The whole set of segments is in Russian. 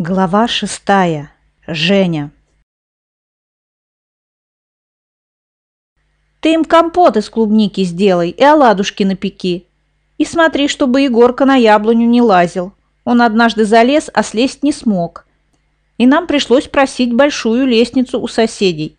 Глава шестая. Женя. Ты им компот из клубники сделай и оладушки напеки. И смотри, чтобы Егорка на яблоню не лазил. Он однажды залез, а слезть не смог. И нам пришлось просить большую лестницу у соседей.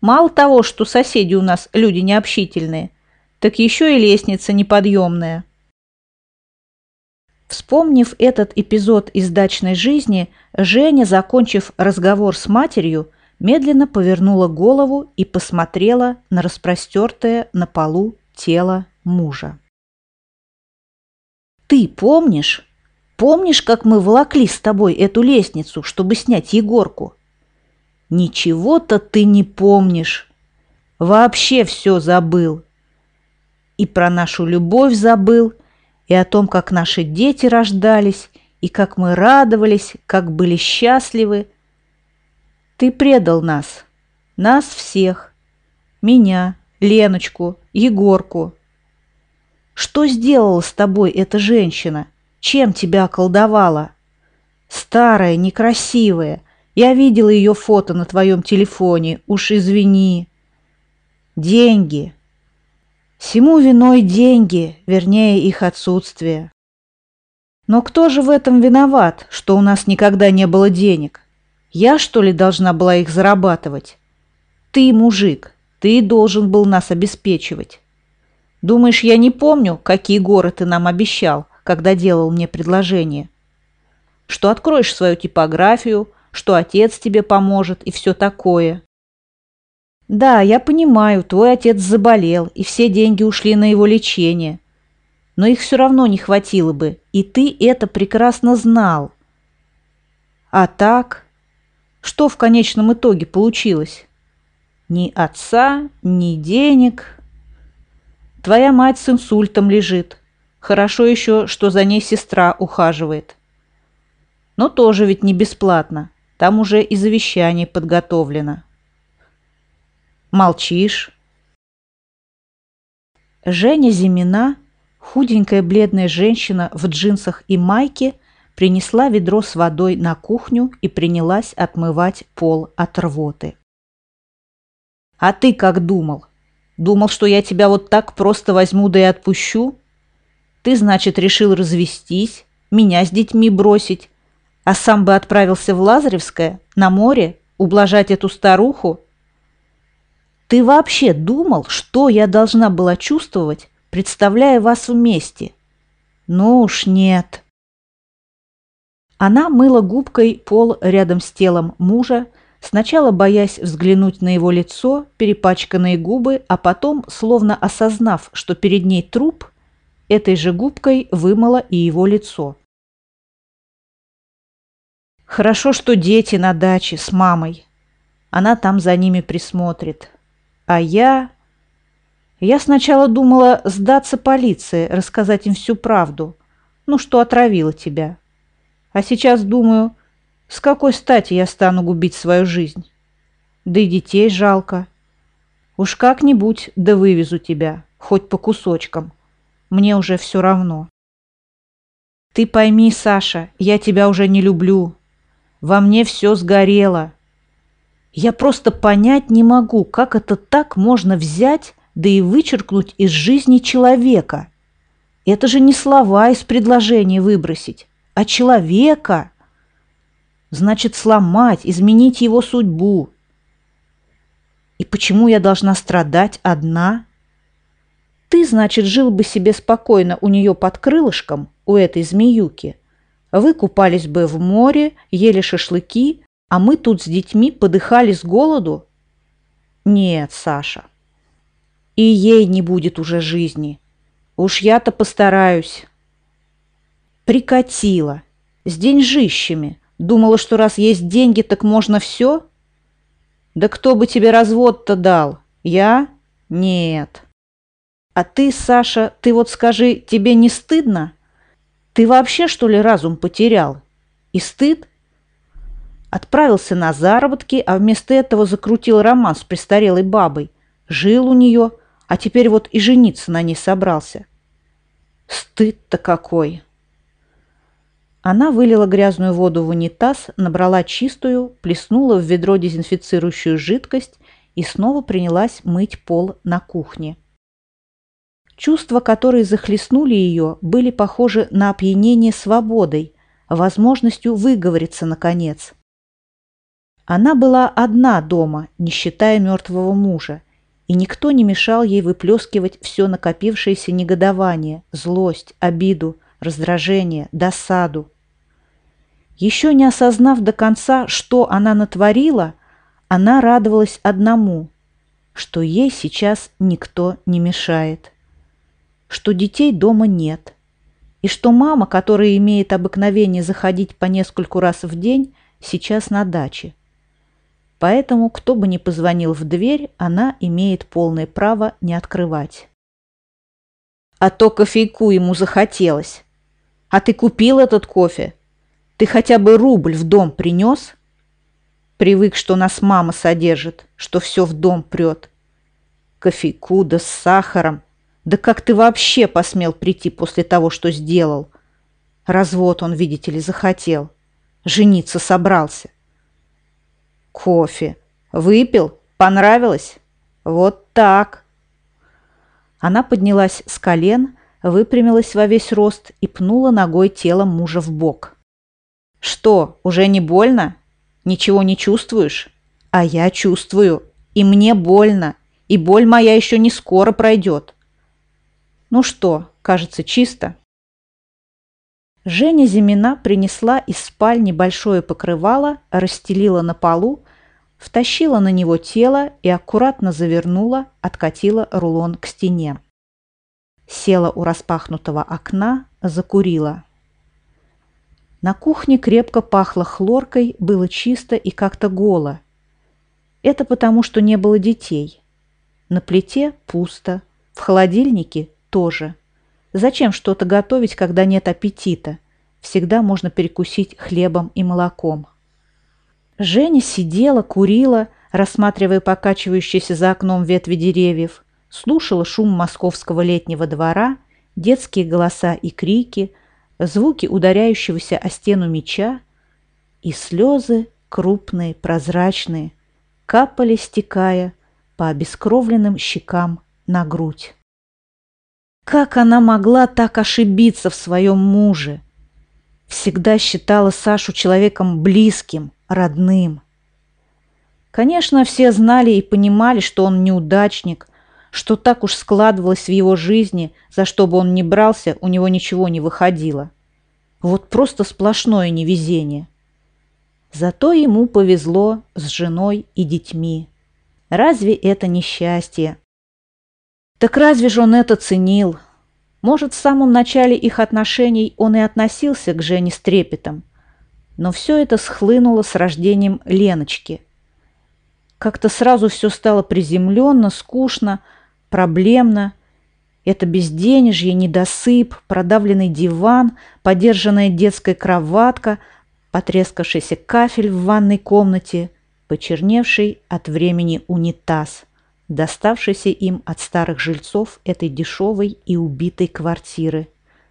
Мало того, что соседи у нас люди необщительные, так еще и лестница неподъемная. Вспомнив этот эпизод из дачной жизни, Женя, закончив разговор с матерью, медленно повернула голову и посмотрела на распростертое на полу тело мужа. «Ты помнишь? Помнишь, как мы волокли с тобой эту лестницу, чтобы снять Егорку?» «Ничего-то ты не помнишь. Вообще все забыл. И про нашу любовь забыл, и о том, как наши дети рождались, и как мы радовались, как были счастливы. Ты предал нас, нас всех, меня, Леночку, Егорку. Что сделала с тобой эта женщина? Чем тебя околдовала? Старая, некрасивая. Я видела ее фото на твоем телефоне. Уж извини. Деньги. Всему виной деньги, вернее их отсутствие. Но кто же в этом виноват, что у нас никогда не было денег? Я, что ли, должна была их зарабатывать? Ты, мужик, ты должен был нас обеспечивать. Думаешь, я не помню, какие горы ты нам обещал, когда делал мне предложение? Что откроешь свою типографию, что отец тебе поможет и все такое. Да, я понимаю, твой отец заболел, и все деньги ушли на его лечение. Но их все равно не хватило бы, и ты это прекрасно знал. А так, что в конечном итоге получилось? Ни отца, ни денег. Твоя мать с инсультом лежит. Хорошо еще, что за ней сестра ухаживает. Но тоже ведь не бесплатно. Там уже и завещание подготовлено. Молчишь. Женя Зимина, худенькая бледная женщина в джинсах и майке, принесла ведро с водой на кухню и принялась отмывать пол от рвоты. «А ты как думал? Думал, что я тебя вот так просто возьму да и отпущу? Ты, значит, решил развестись, меня с детьми бросить, а сам бы отправился в Лазаревское, на море, ублажать эту старуху ты вообще думал, что я должна была чувствовать, представляя вас вместе? Ну уж нет. Она мыла губкой пол рядом с телом мужа, сначала боясь взглянуть на его лицо, перепачканные губы, а потом, словно осознав, что перед ней труп, этой же губкой вымыла и его лицо. Хорошо, что дети на даче с мамой. Она там за ними присмотрит. А я... Я сначала думала сдаться полиции, рассказать им всю правду. Ну, что отравила тебя. А сейчас думаю, с какой стати я стану губить свою жизнь? Да и детей жалко. Уж как-нибудь да вывезу тебя, хоть по кусочкам. Мне уже все равно. Ты пойми, Саша, я тебя уже не люблю. Во мне все сгорело. Я просто понять не могу, как это так можно взять, да и вычеркнуть из жизни человека. Это же не слова из предложения выбросить, а человека. Значит, сломать, изменить его судьбу. И почему я должна страдать одна? Ты, значит, жил бы себе спокойно у нее под крылышком, у этой змеюки. Вы купались бы в море, ели шашлыки, а мы тут с детьми подыхали с голоду? Нет, Саша. И ей не будет уже жизни. Уж я-то постараюсь. Прикатила. С деньжищами. Думала, что раз есть деньги, так можно все? Да кто бы тебе развод-то дал? Я? Нет. А ты, Саша, ты вот скажи, тебе не стыдно? Ты вообще, что ли, разум потерял? И стыд? Отправился на заработки, а вместо этого закрутил роман с престарелой бабой. Жил у нее, а теперь вот и жениться на ней собрался. Стыд-то какой! Она вылила грязную воду в унитаз, набрала чистую, плеснула в ведро дезинфицирующую жидкость и снова принялась мыть пол на кухне. Чувства, которые захлестнули ее, были похожи на опьянение свободой, возможностью выговориться наконец. Она была одна дома, не считая мертвого мужа, и никто не мешал ей выплескивать все накопившееся негодование, злость, обиду, раздражение, досаду. Еще не осознав до конца, что она натворила, она радовалась одному, что ей сейчас никто не мешает, что детей дома нет, и что мама, которая имеет обыкновение заходить по нескольку раз в день, сейчас на даче. Поэтому, кто бы ни позвонил в дверь, она имеет полное право не открывать. А то кофейку ему захотелось. А ты купил этот кофе? Ты хотя бы рубль в дом принес? Привык, что нас мама содержит, что все в дом прет. Кофейку да с сахаром. Да как ты вообще посмел прийти после того, что сделал? Развод он, видите ли, захотел. Жениться собрался. Кофе. Выпил? Понравилось? Вот так. Она поднялась с колен, выпрямилась во весь рост и пнула ногой тело мужа в бок. «Что, уже не больно? Ничего не чувствуешь? А я чувствую. И мне больно. И боль моя еще не скоро пройдет. Ну что, кажется, чисто?» Женя Зимина принесла из спальни большое покрывало, расстелила на полу, втащила на него тело и аккуратно завернула, откатила рулон к стене села у распахнутого окна, закурила. На кухне крепко пахло хлоркой, было чисто и как-то голо. Это потому, что не было детей. На плите пусто, в холодильнике тоже. Зачем что-то готовить, когда нет аппетита? Всегда можно перекусить хлебом и молоком. Женя сидела, курила, рассматривая покачивающиеся за окном ветви деревьев, слушала шум московского летнего двора, детские голоса и крики, звуки ударяющегося о стену меча, и слезы, крупные, прозрачные, капали, стекая по обескровленным щекам на грудь. Как она могла так ошибиться в своем муже? Всегда считала Сашу человеком близким, родным. Конечно, все знали и понимали, что он неудачник, что так уж складывалось в его жизни, за что бы он ни брался, у него ничего не выходило. Вот просто сплошное невезение. Зато ему повезло с женой и детьми. Разве это не счастье? Так разве же он это ценил? Может, в самом начале их отношений он и относился к Жене с трепетом. Но все это схлынуло с рождением Леночки. Как-то сразу все стало приземленно, скучно, проблемно. Это безденежье, недосып, продавленный диван, подержанная детская кроватка, потрескавшийся кафель в ванной комнате, почерневший от времени унитаз, доставшийся им от старых жильцов этой дешевой и убитой квартиры,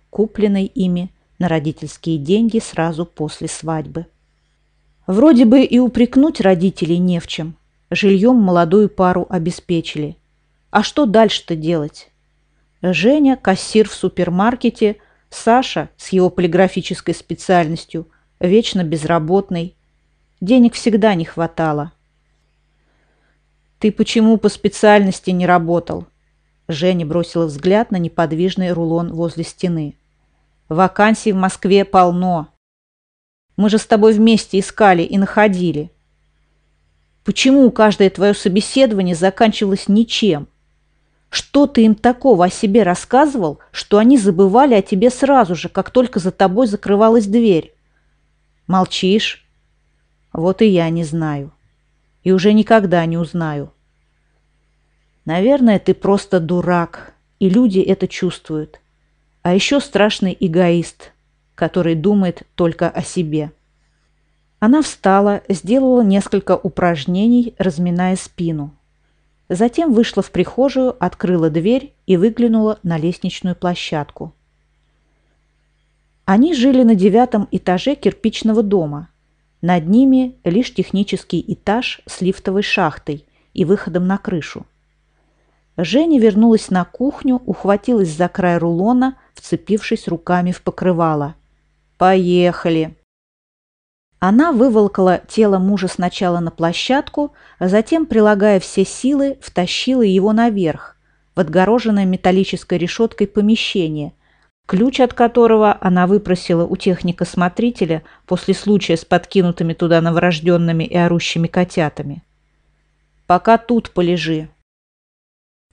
купленной ими на родительские деньги сразу после свадьбы. Вроде бы и упрекнуть родителей не в чем. Жильем молодую пару обеспечили. А что дальше-то делать? Женя – кассир в супермаркете, Саша с его полиграфической специальностью, вечно безработный. Денег всегда не хватало. «Ты почему по специальности не работал?» Женя бросила взгляд на неподвижный рулон возле стены. «Вакансий в Москве полно. Мы же с тобой вместе искали и находили. Почему каждое твое собеседование заканчивалось ничем?» Что ты им такого о себе рассказывал, что они забывали о тебе сразу же, как только за тобой закрывалась дверь? Молчишь? Вот и я не знаю. И уже никогда не узнаю. Наверное, ты просто дурак, и люди это чувствуют. А еще страшный эгоист, который думает только о себе. Она встала, сделала несколько упражнений, разминая спину. Затем вышла в прихожую, открыла дверь и выглянула на лестничную площадку. Они жили на девятом этаже кирпичного дома. Над ними лишь технический этаж с лифтовой шахтой и выходом на крышу. Женя вернулась на кухню, ухватилась за край рулона, вцепившись руками в покрывало. «Поехали!» Она выволкала тело мужа сначала на площадку, а затем, прилагая все силы, втащила его наверх, в отгороженное металлической решеткой помещение, ключ от которого она выпросила у техника-смотрителя после случая с подкинутыми туда новорожденными и орущими котятами. «Пока тут полежи».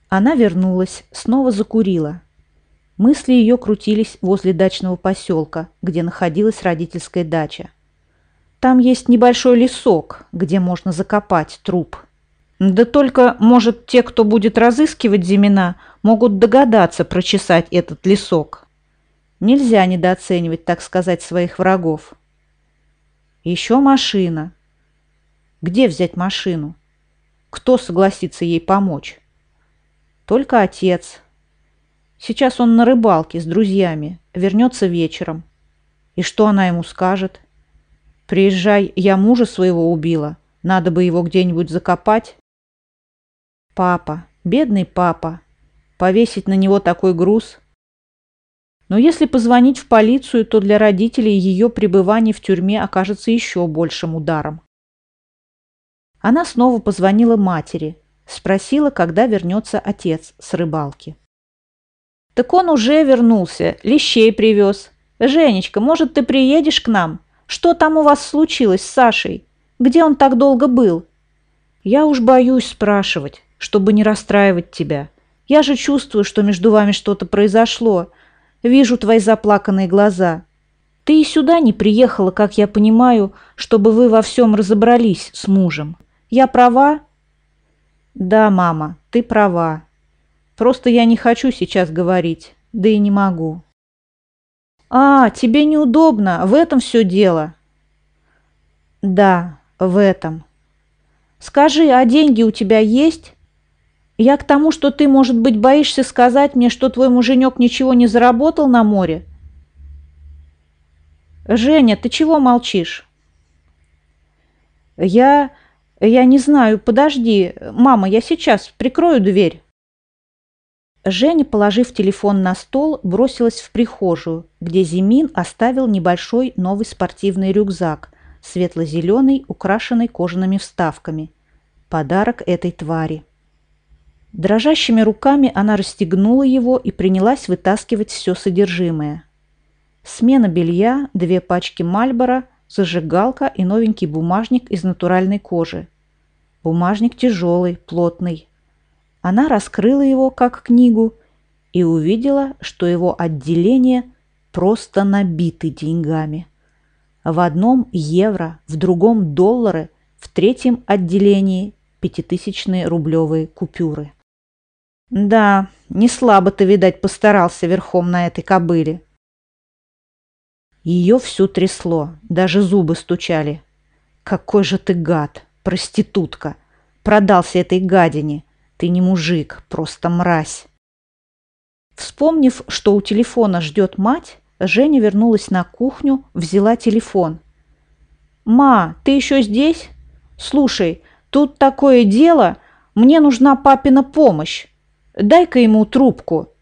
Она вернулась, снова закурила. Мысли ее крутились возле дачного поселка, где находилась родительская дача. Там есть небольшой лесок, где можно закопать труп. Да только, может, те, кто будет разыскивать Зимина, могут догадаться прочесать этот лесок. Нельзя недооценивать, так сказать, своих врагов. Еще машина. Где взять машину? Кто согласится ей помочь? Только отец. Сейчас он на рыбалке с друзьями, вернется вечером. И что она ему скажет? Приезжай, я мужа своего убила. Надо бы его где-нибудь закопать. Папа, бедный папа. Повесить на него такой груз. Но если позвонить в полицию, то для родителей ее пребывание в тюрьме окажется еще большим ударом. Она снова позвонила матери, спросила, когда вернется отец с рыбалки. «Так он уже вернулся, лещей привез. Женечка, может, ты приедешь к нам?» Что там у вас случилось с Сашей? Где он так долго был? Я уж боюсь спрашивать, чтобы не расстраивать тебя. Я же чувствую, что между вами что-то произошло. Вижу твои заплаканные глаза. Ты и сюда не приехала, как я понимаю, чтобы вы во всем разобрались с мужем. Я права? Да, мама, ты права. Просто я не хочу сейчас говорить, да и не могу. «А, тебе неудобно, в этом все дело». «Да, в этом». «Скажи, а деньги у тебя есть?» «Я к тому, что ты, может быть, боишься сказать мне, что твой муженек ничего не заработал на море?» «Женя, ты чего молчишь?» «Я... я не знаю, подожди. Мама, я сейчас прикрою дверь». Женя, положив телефон на стол, бросилась в прихожую, где Зимин оставил небольшой новый спортивный рюкзак, светло-зеленый, украшенный кожаными вставками. Подарок этой твари. Дрожащими руками она расстегнула его и принялась вытаскивать все содержимое. Смена белья, две пачки Мальбора, зажигалка и новенький бумажник из натуральной кожи. Бумажник тяжелый, плотный, она раскрыла его как книгу и увидела, что его отделение просто набиты деньгами. В одном евро, в другом доллары, в третьем отделении пятитысячные рублевые купюры. Да, не слабо ты, видать, постарался верхом на этой кобыле. Ее всю трясло, даже зубы стучали. Какой же ты гад, проститутка! Продался этой гадине, ты не мужик, просто мразь. Вспомнив, что у телефона ждет мать, Женя вернулась на кухню, взяла телефон. «Ма, ты еще здесь? Слушай, тут такое дело, мне нужна папина помощь. Дай-ка ему трубку.